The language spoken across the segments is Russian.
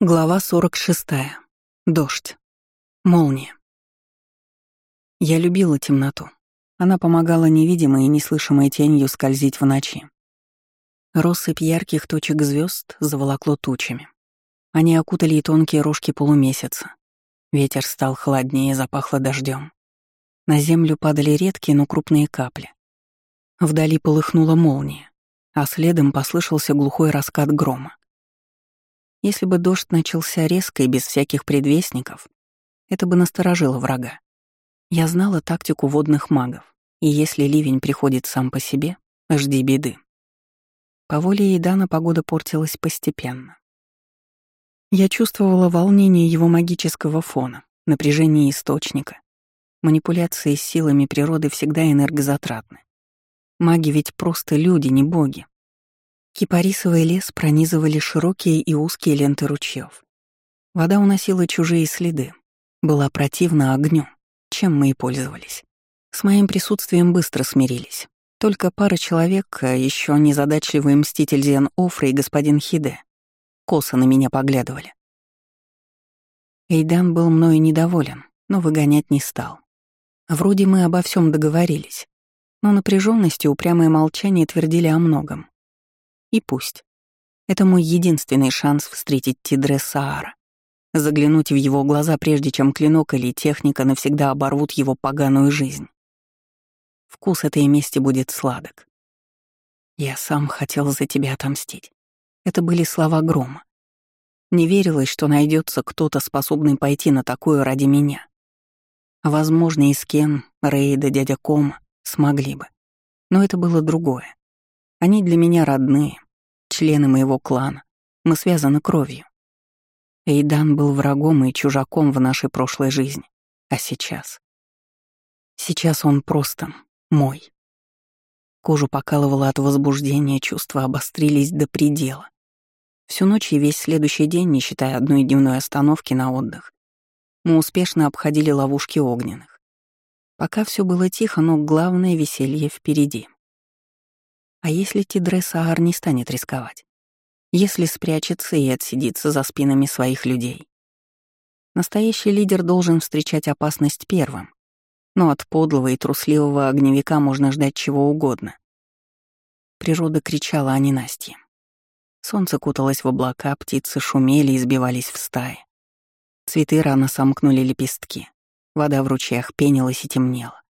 Глава 46. Дождь. Молния. Я любила темноту. Она помогала невидимой и неслышимой тенью скользить в ночи. Россыпь ярких точек звезд заволокло тучами. Они окутали и тонкие рожки полумесяца. Ветер стал холоднее, и запахло дождем. На землю падали редкие, но крупные капли. Вдали полыхнула молния, а следом послышался глухой раскат грома. Если бы дождь начался резко и без всяких предвестников, это бы насторожило врага. Я знала тактику водных магов, и если ливень приходит сам по себе, жди беды. По воле Эйдана погода портилась постепенно. Я чувствовала волнение его магического фона, напряжение источника. Манипуляции с силами природы всегда энергозатратны. Маги ведь просто люди, не боги. Кипарисовый лес пронизывали широкие и узкие ленты ручьев. Вода уносила чужие следы. Была противна огню, чем мы и пользовались. С моим присутствием быстро смирились. Только пара человек, а еще незадачливый мститель Зен Офра и господин Хиде, косо на меня поглядывали. Эйдан был мною недоволен, но выгонять не стал. Вроде мы обо всем договорились, но напряженность и упрямое молчание твердили о многом. И пусть. Это мой единственный шанс встретить Тидре Саара. Заглянуть в его глаза, прежде чем клинок или техника навсегда оборвут его поганую жизнь. Вкус этой мести будет сладок. Я сам хотел за тебя отомстить. Это были слова грома. Не верилось, что найдется кто-то, способный пойти на такое ради меня. Возможно, и Скен, Рейда, дядя Кома смогли бы. Но это было другое. Они для меня родные, члены моего клана. Мы связаны кровью. Эйдан был врагом и чужаком в нашей прошлой жизни. А сейчас? Сейчас он просто мой. Кожу покалывало от возбуждения, чувства обострились до предела. Всю ночь и весь следующий день, не считая одной дневной остановки на отдых, мы успешно обходили ловушки огненных. Пока все было тихо, но главное веселье впереди. А если Тидре не станет рисковать? Если спрячется и отсидится за спинами своих людей? Настоящий лидер должен встречать опасность первым. Но от подлого и трусливого огневика можно ждать чего угодно. Природа кричала о ненастье. Солнце куталось в облака, птицы шумели и сбивались в стаи. Цветы рано сомкнули лепестки. Вода в ручьях пенилась и темнела.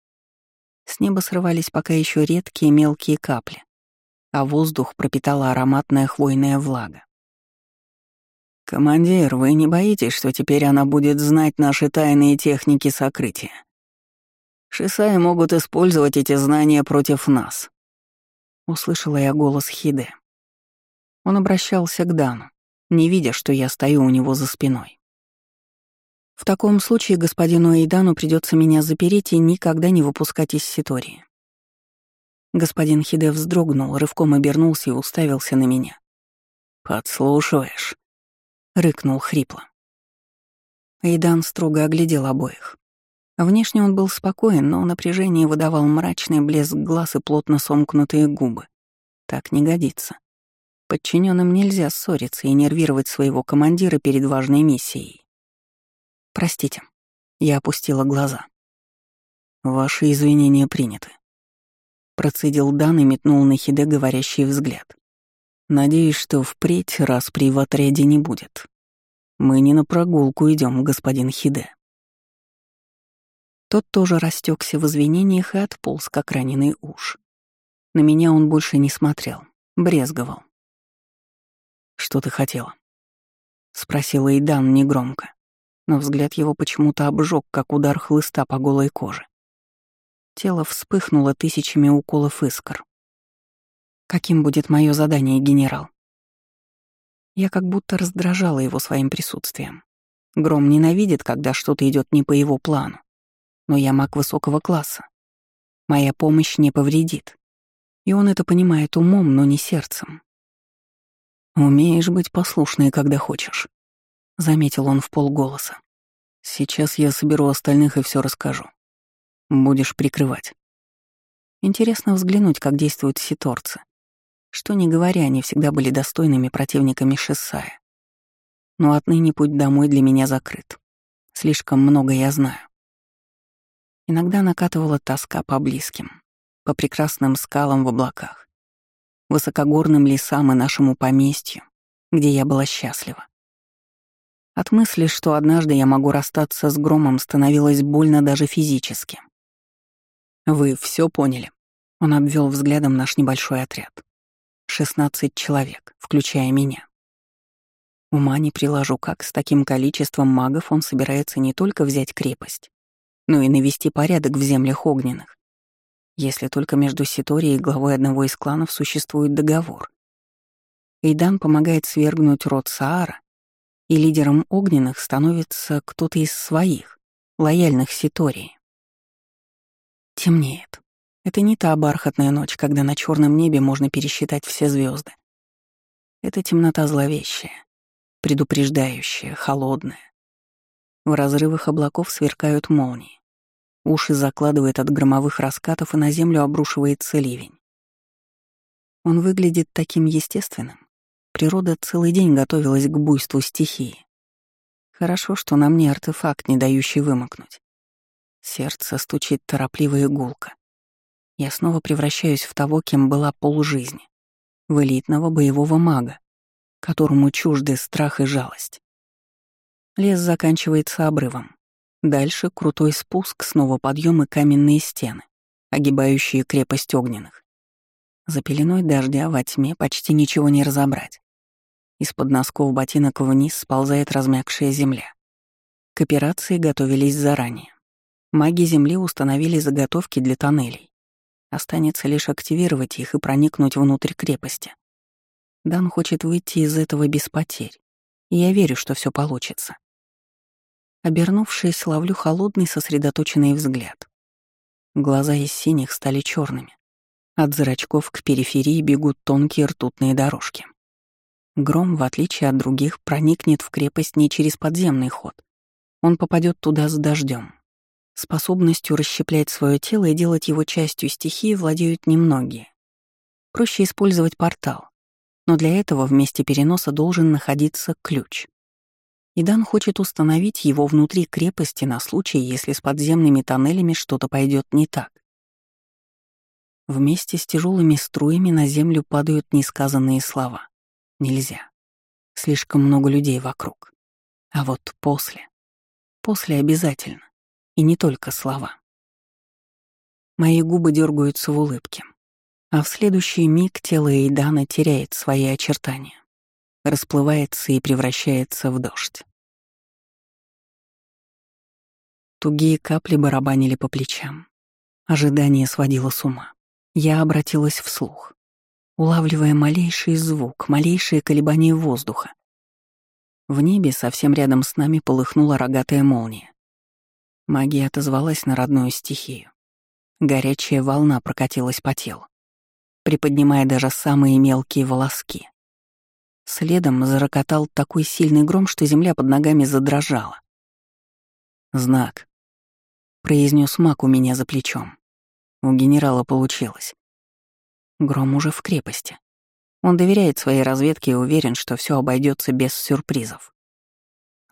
С неба срывались пока еще редкие мелкие капли, а воздух пропитала ароматная хвойная влага. «Командир, вы не боитесь, что теперь она будет знать наши тайные техники сокрытия? Шисаи могут использовать эти знания против нас», — услышала я голос Хиде. Он обращался к Дану, не видя, что я стою у него за спиной. В таком случае господину Эйдану придется меня запереть и никогда не выпускать из Ситории. Господин Хиде вздрогнул, рывком обернулся и уставился на меня. «Подслушиваешь?» — рыкнул хрипло. Эйдан строго оглядел обоих. Внешне он был спокоен, но напряжение выдавал мрачный блеск глаз и плотно сомкнутые губы. Так не годится. Подчиненным нельзя ссориться и нервировать своего командира перед важной миссией. «Простите». Я опустила глаза. «Ваши извинения приняты», Процедил Дан и метнул на Хиде говорящий взгляд. «Надеюсь, что впредь распри в отряде не будет. Мы не на прогулку идем, господин Хиде». Тот тоже растекся в извинениях и отполз, как раненый уж. На меня он больше не смотрел, брезговал. «Что ты хотела?» — спросила Идан негромко, но взгляд его почему-то обжег, как удар хлыста по голой коже. Тело вспыхнуло тысячами уколов искр. Каким будет мое задание, генерал? Я как будто раздражала его своим присутствием. Гром ненавидит, когда что-то идет не по его плану. Но я маг высокого класса. Моя помощь не повредит. И он это понимает умом, но не сердцем. «Умеешь быть послушной, когда хочешь», — заметил он в полголоса. «Сейчас я соберу остальных и все расскажу. Будешь прикрывать. Интересно взглянуть, как действуют ситорцы. Что не говоря, они всегда были достойными противниками Шессая. но отныне путь домой для меня закрыт. Слишком много я знаю. Иногда накатывала тоска по близким, по прекрасным скалам в облаках, высокогорным лесам и нашему поместью, где я была счастлива. От мысли, что однажды я могу расстаться с громом, становилось больно даже физически. «Вы все поняли?» Он обвел взглядом наш небольшой отряд. «Шестнадцать человек, включая меня». Ума не приложу, как с таким количеством магов он собирается не только взять крепость, но и навести порядок в землях огненных. Если только между Ситорией и главой одного из кланов существует договор. Эйдан помогает свергнуть род Саара, и лидером огненных становится кто-то из своих, лояльных Ситории. Темнеет. Это не та бархатная ночь, когда на черном небе можно пересчитать все звезды. Это темнота зловещая, предупреждающая, холодная. В разрывах облаков сверкают молнии. Уши закладывает от громовых раскатов, и на землю обрушивается ливень. Он выглядит таким естественным, Природа целый день готовилась к буйству стихии. Хорошо, что на мне артефакт, не дающий вымокнуть. Сердце стучит торопливо и гулко. Я снова превращаюсь в того, кем была полжизни. В элитного боевого мага, которому чужды страх и жалость. Лес заканчивается обрывом. Дальше крутой спуск, снова подъем и каменные стены, огибающие крепость огненных. За пеленой дождя во тьме почти ничего не разобрать. Из-под носков ботинок вниз сползает размягшая земля. К операции готовились заранее. Маги Земли установили заготовки для тоннелей. Останется лишь активировать их и проникнуть внутрь крепости. Дан хочет выйти из этого без потерь, и я верю, что все получится. Обернувшись, ловлю холодный сосредоточенный взгляд. Глаза из синих стали черными. От зрачков к периферии бегут тонкие ртутные дорожки. Гром, в отличие от других, проникнет в крепость не через подземный ход. Он попадет туда с дождем. Способностью расщеплять свое тело и делать его частью стихии владеют немногие. Проще использовать портал, но для этого в месте переноса должен находиться ключ. Идан хочет установить его внутри крепости на случай, если с подземными тоннелями что-то пойдет не так. Вместе с тяжелыми струями на землю падают несказанные слова. Нельзя. Слишком много людей вокруг. А вот после. После обязательно. И не только слова. Мои губы дергаются в улыбке. А в следующий миг тело Эйдана теряет свои очертания. Расплывается и превращается в дождь. Тугие капли барабанили по плечам. Ожидание сводило с ума. Я обратилась вслух улавливая малейший звук, малейшие колебания воздуха. В небе совсем рядом с нами полыхнула рогатая молния. Магия отозвалась на родную стихию. Горячая волна прокатилась по телу, приподнимая даже самые мелкие волоски. Следом зарокотал такой сильный гром, что земля под ногами задрожала. «Знак», — произнес маг у меня за плечом. У генерала получилось. Гром уже в крепости. Он доверяет своей разведке и уверен, что все обойдется без сюрпризов.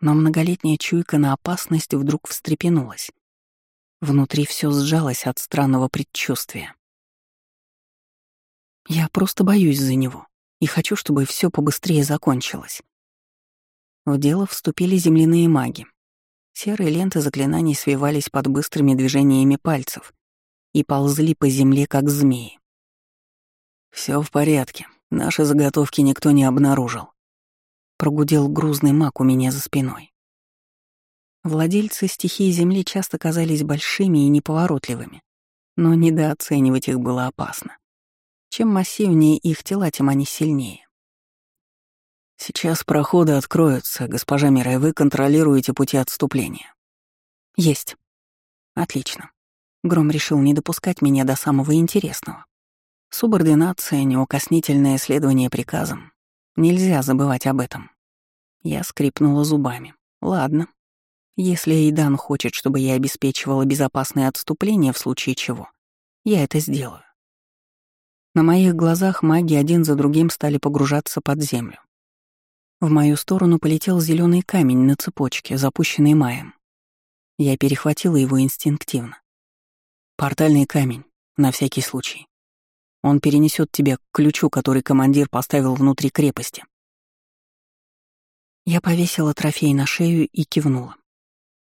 Но многолетняя чуйка на опасность вдруг встрепенулась. Внутри все сжалось от странного предчувствия. Я просто боюсь за него и хочу, чтобы все побыстрее закончилось. В дело вступили земляные маги. Серые ленты заклинаний свивались под быстрыми движениями пальцев и ползли по земле, как змеи. Все в порядке. Наши заготовки никто не обнаружил. Прогудел грузный маг у меня за спиной. Владельцы стихии Земли часто казались большими и неповоротливыми, но недооценивать их было опасно. Чем массивнее их тела, тем они сильнее. Сейчас проходы откроются, госпожа Мирай, вы контролируете пути отступления. Есть. Отлично. Гром решил не допускать меня до самого интересного. Субординация, неукоснительное следование приказам. Нельзя забывать об этом. Я скрипнула зубами. Ладно. Если Эйдан хочет, чтобы я обеспечивала безопасное отступление в случае чего, я это сделаю. На моих глазах маги один за другим стали погружаться под землю. В мою сторону полетел зеленый камень на цепочке, запущенный маем. Я перехватила его инстинктивно. Портальный камень, на всякий случай. Он перенесет тебя к ключу, который командир поставил внутри крепости. Я повесила трофей на шею и кивнула.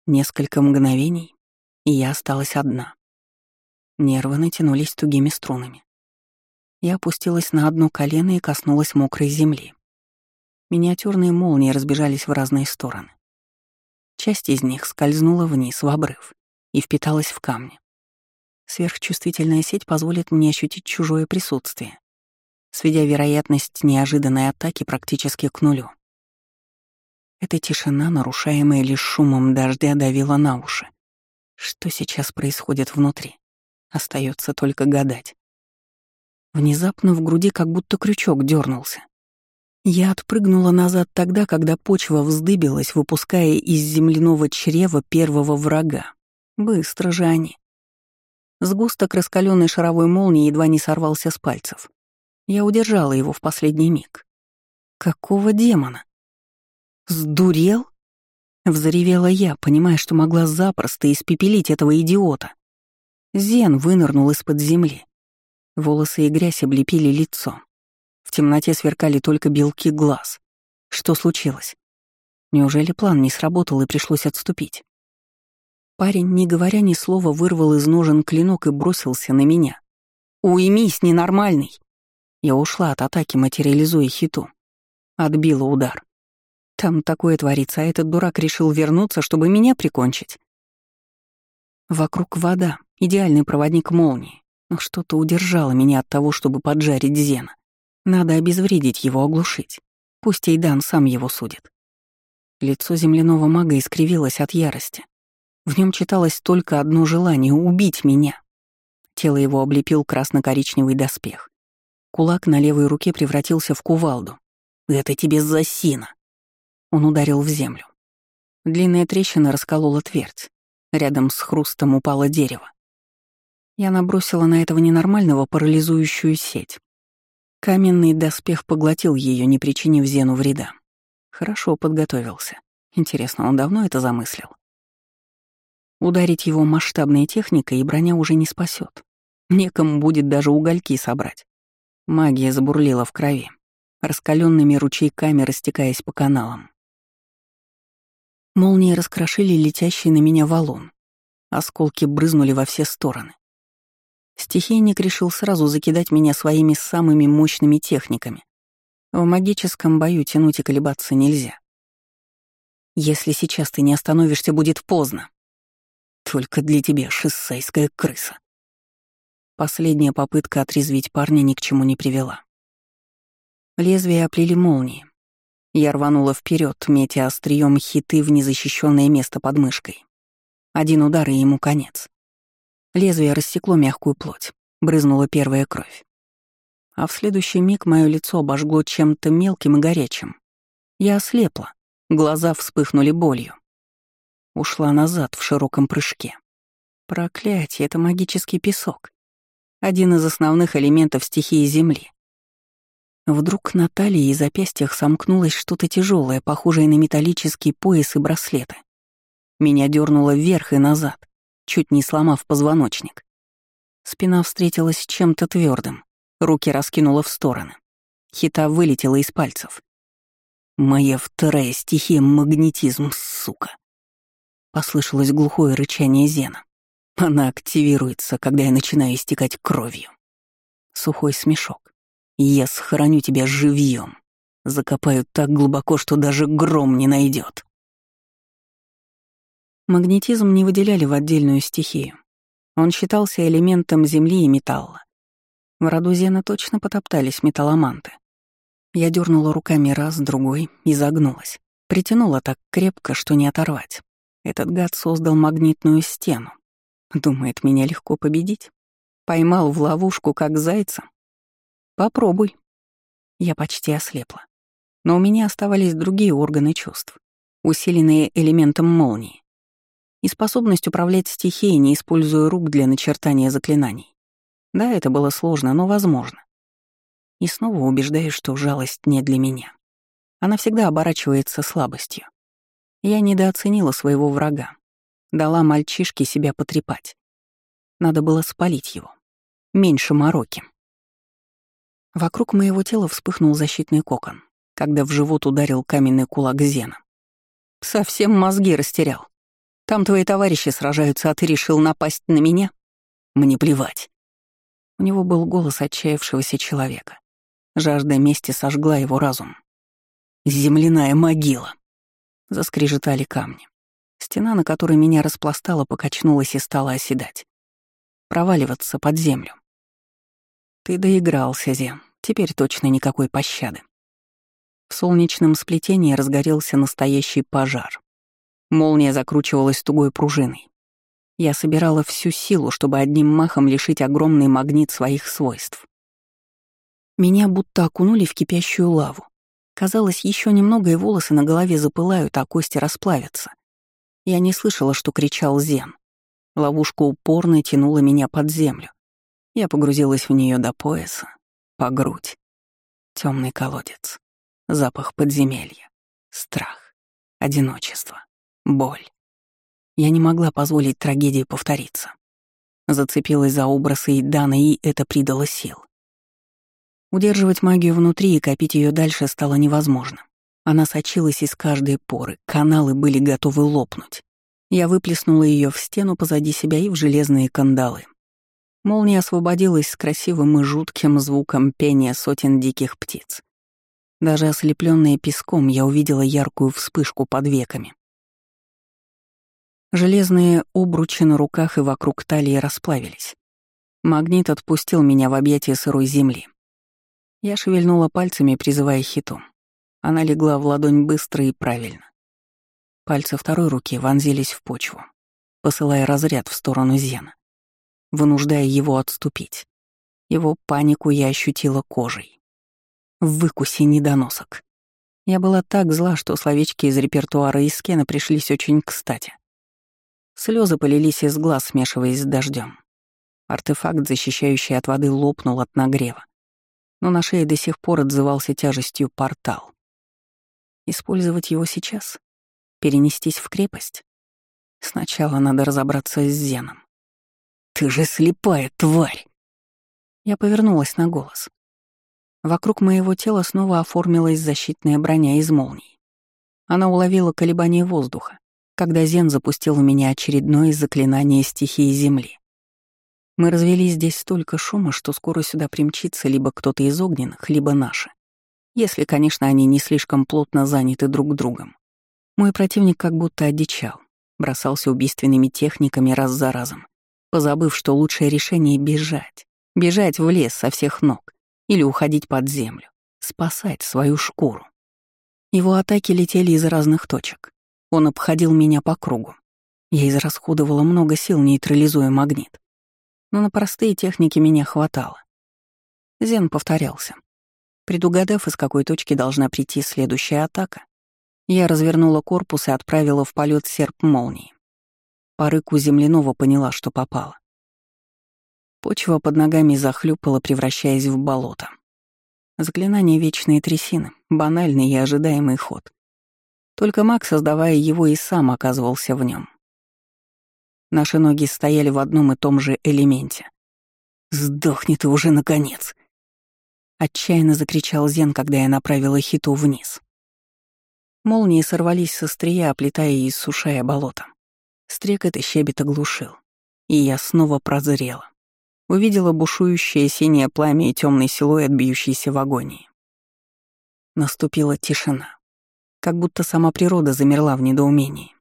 Несколько мгновений, и я осталась одна. Нервы натянулись тугими струнами. Я опустилась на одно колено и коснулась мокрой земли. Миниатюрные молнии разбежались в разные стороны. Часть из них скользнула вниз, в обрыв, и впиталась в камни. Сверхчувствительная сеть позволит мне ощутить чужое присутствие, сведя вероятность неожиданной атаки практически к нулю. Эта тишина, нарушаемая лишь шумом дождя, давила на уши. Что сейчас происходит внутри? Остается только гадать. Внезапно в груди как будто крючок дернулся. Я отпрыгнула назад тогда, когда почва вздыбилась, выпуская из земляного чрева первого врага. Быстро же они. Сгусток раскаленной шаровой молнии едва не сорвался с пальцев. Я удержала его в последний миг. Какого демона? Сдурел? Взревела я, понимая, что могла запросто испепелить этого идиота. Зен вынырнул из-под земли. Волосы и грязь облепили лицо. В темноте сверкали только белки глаз. Что случилось? Неужели план не сработал и пришлось отступить? Парень, не говоря ни слова, вырвал из ножен клинок и бросился на меня. «Уймись, ненормальный!» Я ушла от атаки, материализуя хиту. Отбила удар. Там такое творится, а этот дурак решил вернуться, чтобы меня прикончить. Вокруг вода, идеальный проводник молнии, но что-то удержало меня от того, чтобы поджарить Зена. Надо обезвредить его, оглушить. Пусть Эйдан сам его судит. Лицо земляного мага искривилось от ярости. В нем читалось только одно желание — убить меня. Тело его облепил красно-коричневый доспех. Кулак на левой руке превратился в кувалду. «Это тебе за сина!» Он ударил в землю. Длинная трещина расколола твердь. Рядом с хрустом упало дерево. Я набросила на этого ненормального парализующую сеть. Каменный доспех поглотил ее, не причинив Зену вреда. Хорошо подготовился. Интересно, он давно это замыслил? Ударить его масштабной техникой и броня уже не спасет. Некому будет даже угольки собрать. Магия забурлила в крови, раскаленными ручейками растекаясь по каналам. Молнии раскрошили летящий на меня валун. Осколки брызнули во все стороны. Стихийник решил сразу закидать меня своими самыми мощными техниками. В магическом бою тянуть и колебаться нельзя. Если сейчас ты не остановишься, будет поздно. Только для тебя, шоссейская крыса. Последняя попытка отрезвить парня ни к чему не привела. Лезвия оплели молнии. Я рванула вперед, метя острием хиты в незащищенное место под мышкой. Один удар и ему конец. Лезвие рассекло мягкую плоть, брызнула первая кровь. А в следующий миг мое лицо обожгло чем-то мелким и горячим. Я ослепла, глаза вспыхнули болью. Ушла назад в широком прыжке. Проклятие, это магический песок. Один из основных элементов стихии Земли. Вдруг на талии и запястьях сомкнулось что-то тяжелое, похожее на металлический пояс и браслеты. Меня дернуло вверх и назад чуть не сломав позвоночник. Спина встретилась с чем-то твердым, руки раскинула в стороны. Хита вылетела из пальцев. «Моя вторая стихия — магнетизм, сука!» Послышалось глухое рычание Зена. Она активируется, когда я начинаю истекать кровью. Сухой смешок. Я схороню тебя живьем. Закопаю так глубоко, что даже гром не найдет. Магнетизм не выделяли в отдельную стихию. Он считался элементом земли и металла. В роду Зена точно потоптались металломанты. Я дернула руками раз, другой и загнулась. Притянула так крепко, что не оторвать. Этот гад создал магнитную стену. Думает, меня легко победить? Поймал в ловушку, как зайца? Попробуй. Я почти ослепла. Но у меня оставались другие органы чувств, усиленные элементом молнии и способность управлять стихией, не используя рук для начертания заклинаний. Да, это было сложно, но возможно. И снова убеждаюсь, что жалость не для меня. Она всегда оборачивается слабостью. Я недооценила своего врага. Дала мальчишке себя потрепать. Надо было спалить его. Меньше мороки. Вокруг моего тела вспыхнул защитный кокон, когда в живот ударил каменный кулак Зена. Совсем мозги растерял. Там твои товарищи сражаются, а ты решил напасть на меня? Мне плевать. У него был голос отчаявшегося человека. Жажда мести сожгла его разум. «Земляная могила!» Заскрежетали камни. Стена, на которой меня распластала, покачнулась и стала оседать. Проваливаться под землю. Ты доигрался, Зем. Теперь точно никакой пощады. В солнечном сплетении разгорелся настоящий пожар. Молния закручивалась тугой пружиной. Я собирала всю силу, чтобы одним махом лишить огромный магнит своих свойств. Меня будто окунули в кипящую лаву. Казалось, еще немного и волосы на голове запылают, а кости расплавятся. Я не слышала, что кричал Зен. Ловушка упорно тянула меня под землю. Я погрузилась в нее до пояса, по грудь. Темный колодец. Запах подземелья, страх, одиночество, боль. Я не могла позволить трагедии повториться. Зацепилась за образ Эйдана, и это придало сил. Удерживать магию внутри и копить ее дальше стало невозможно. Она сочилась из каждой поры, каналы были готовы лопнуть. Я выплеснула ее в стену позади себя и в железные кандалы. Молния освободилась с красивым и жутким звуком пения сотен диких птиц. Даже ослепленная песком, я увидела яркую вспышку под веками. Железные обручи на руках и вокруг талии расплавились. Магнит отпустил меня в объятия сырой земли. Я шевельнула пальцами, призывая хиту. Она легла в ладонь быстро и правильно. Пальцы второй руки вонзились в почву, посылая разряд в сторону Зена, вынуждая его отступить. Его панику я ощутила кожей в выкусе недоносок. Я была так зла, что словечки из репертуара Искена пришлись очень кстати. Слезы полились из глаз, смешиваясь с дождем. Артефакт, защищающий от воды, лопнул от нагрева. Но на шее до сих пор отзывался тяжестью портал. Использовать его сейчас? Перенестись в крепость? Сначала надо разобраться с Зеном. «Ты же слепая тварь!» Я повернулась на голос. Вокруг моего тела снова оформилась защитная броня из молний. Она уловила колебания воздуха, когда Зен запустил в меня очередное заклинание стихии Земли. Мы развели здесь столько шума, что скоро сюда примчится либо кто-то из огненных, либо наши. Если, конечно, они не слишком плотно заняты друг другом. Мой противник как будто одичал, бросался убийственными техниками раз за разом, позабыв, что лучшее решение — бежать. Бежать в лес со всех ног или уходить под землю, спасать свою шкуру. Его атаки летели из разных точек. Он обходил меня по кругу. Я израсходовала много сил, нейтрализуя магнит. Но на простые техники меня хватало. Зен повторялся. Предугадав, из какой точки должна прийти следующая атака, я развернула корпус и отправила в полет серп молнии. По рыку земляного поняла, что попала. Почва под ногами захлюпала, превращаясь в болото. Заклинание вечной трясины, банальный и ожидаемый ход. Только маг, создавая его, и сам оказывался в нем. Наши ноги стояли в одном и том же элементе. «Сдохни ты уже, наконец!» Отчаянно закричал Зен, когда я направила хиту вниз. Молнии сорвались со стрия, оплетая и иссушая болото. Стрек это щебет оглушил, и я снова прозрела увидела бушующее синее пламя и темный силуэт, бьющийся в агонии. Наступила тишина, как будто сама природа замерла в недоумении.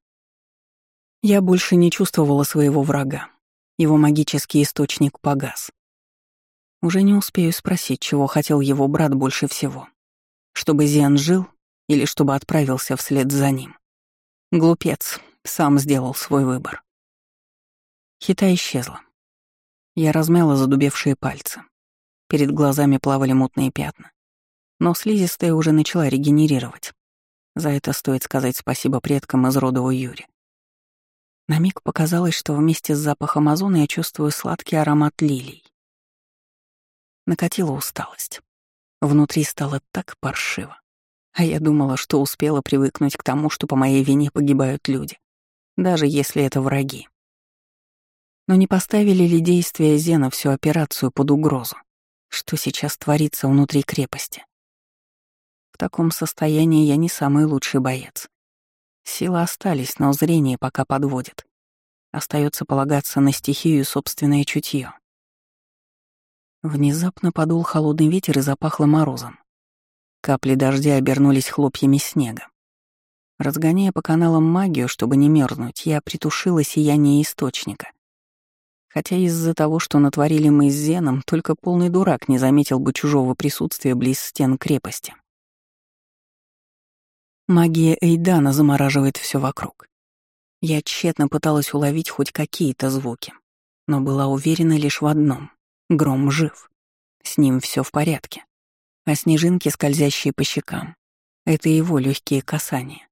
Я больше не чувствовала своего врага. Его магический источник погас. Уже не успею спросить, чего хотел его брат больше всего. Чтобы Зиан жил или чтобы отправился вслед за ним. Глупец, сам сделал свой выбор. Хита исчезла. Я размяла задубевшие пальцы. Перед глазами плавали мутные пятна. Но слизистая уже начала регенерировать. За это стоит сказать спасибо предкам из рода Юри. На миг показалось, что вместе с запахом озона я чувствую сладкий аромат лилий. Накатила усталость. Внутри стало так паршиво. А я думала, что успела привыкнуть к тому, что по моей вине погибают люди, даже если это враги. Но не поставили ли действия Зена всю операцию под угрозу? Что сейчас творится внутри крепости? В таком состоянии я не самый лучший боец. Силы остались, но зрение пока подводит. Остается полагаться на стихию и собственное чутье. Внезапно подул холодный ветер и запахло морозом. Капли дождя обернулись хлопьями снега. Разгоняя по каналам магию, чтобы не мерзнуть, я притушила сияние источника. Хотя из-за того, что натворили мы с Зеном, только полный дурак не заметил бы чужого присутствия близ стен крепости. Магия Эйдана замораживает все вокруг. Я тщетно пыталась уловить хоть какие-то звуки, но была уверена лишь в одном — Гром жив. С ним все в порядке а снежинки, скользящие по щекам, — это его легкие касания.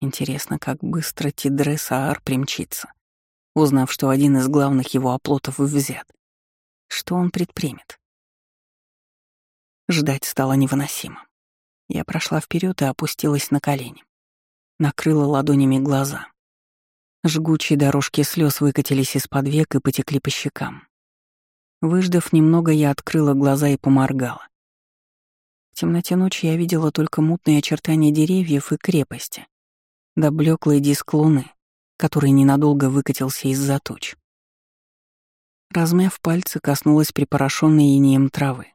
Интересно, как быстро Тидре Саар примчится, узнав, что один из главных его оплотов взят. Что он предпримет? Ждать стало невыносимо. Я прошла вперед и опустилась на колени. Накрыла ладонями глаза. Жгучие дорожки слез выкатились из-под век и потекли по щекам. Выждав немного, я открыла глаза и поморгала. В темноте ночи я видела только мутные очертания деревьев и крепости, да блеклый диск луны, который ненадолго выкатился из-за туч. Размяв пальцы, коснулась припорошенной инеем травы.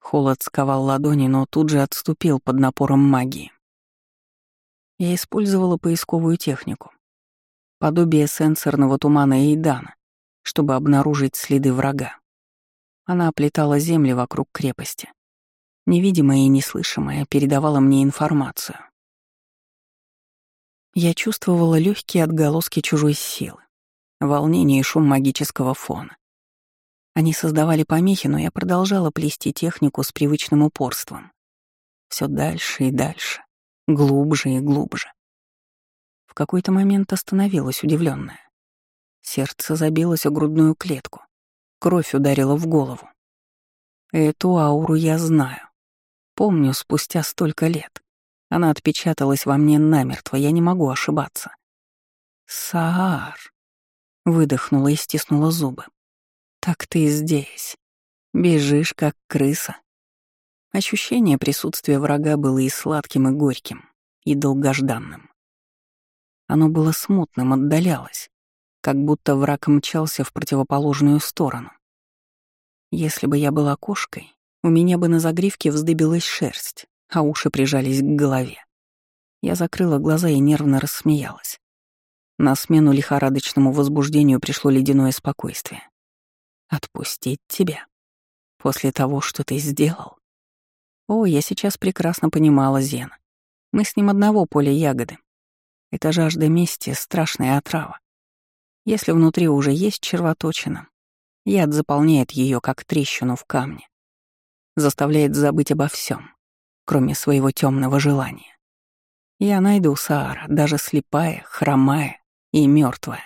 Холод сковал ладони, но тут же отступил под напором магии. Я использовала поисковую технику. Подобие сенсорного тумана Эйдана, чтобы обнаружить следы врага. Она оплетала земли вокруг крепости невидимая и неслышимая, передавала мне информацию. Я чувствовала легкие отголоски чужой силы, волнение и шум магического фона. Они создавали помехи, но я продолжала плести технику с привычным упорством. Все дальше и дальше, глубже и глубже. В какой-то момент остановилась удивленная. Сердце забилось о грудную клетку. Кровь ударила в голову. Эту ауру я знаю. Помню спустя столько лет. Она отпечаталась во мне намертво, я не могу ошибаться. «Саар!» — выдохнула и стиснула зубы. «Так ты здесь. Бежишь, как крыса». Ощущение присутствия врага было и сладким, и горьким, и долгожданным. Оно было смутным, отдалялось, как будто враг мчался в противоположную сторону. Если бы я была кошкой, у меня бы на загривке вздыбилась шерсть, а уши прижались к голове. Я закрыла глаза и нервно рассмеялась. На смену лихорадочному возбуждению пришло ледяное спокойствие. «Отпустить тебя? После того, что ты сделал?» О, я сейчас прекрасно понимала Зена. Мы с ним одного поля ягоды. Это жажда мести — страшная отрава. Если внутри уже есть червоточина, яд заполняет ее как трещину в камне заставляет забыть обо всем, кроме своего темного желания. Я найду Саара, даже слепая, хромая и мертвая.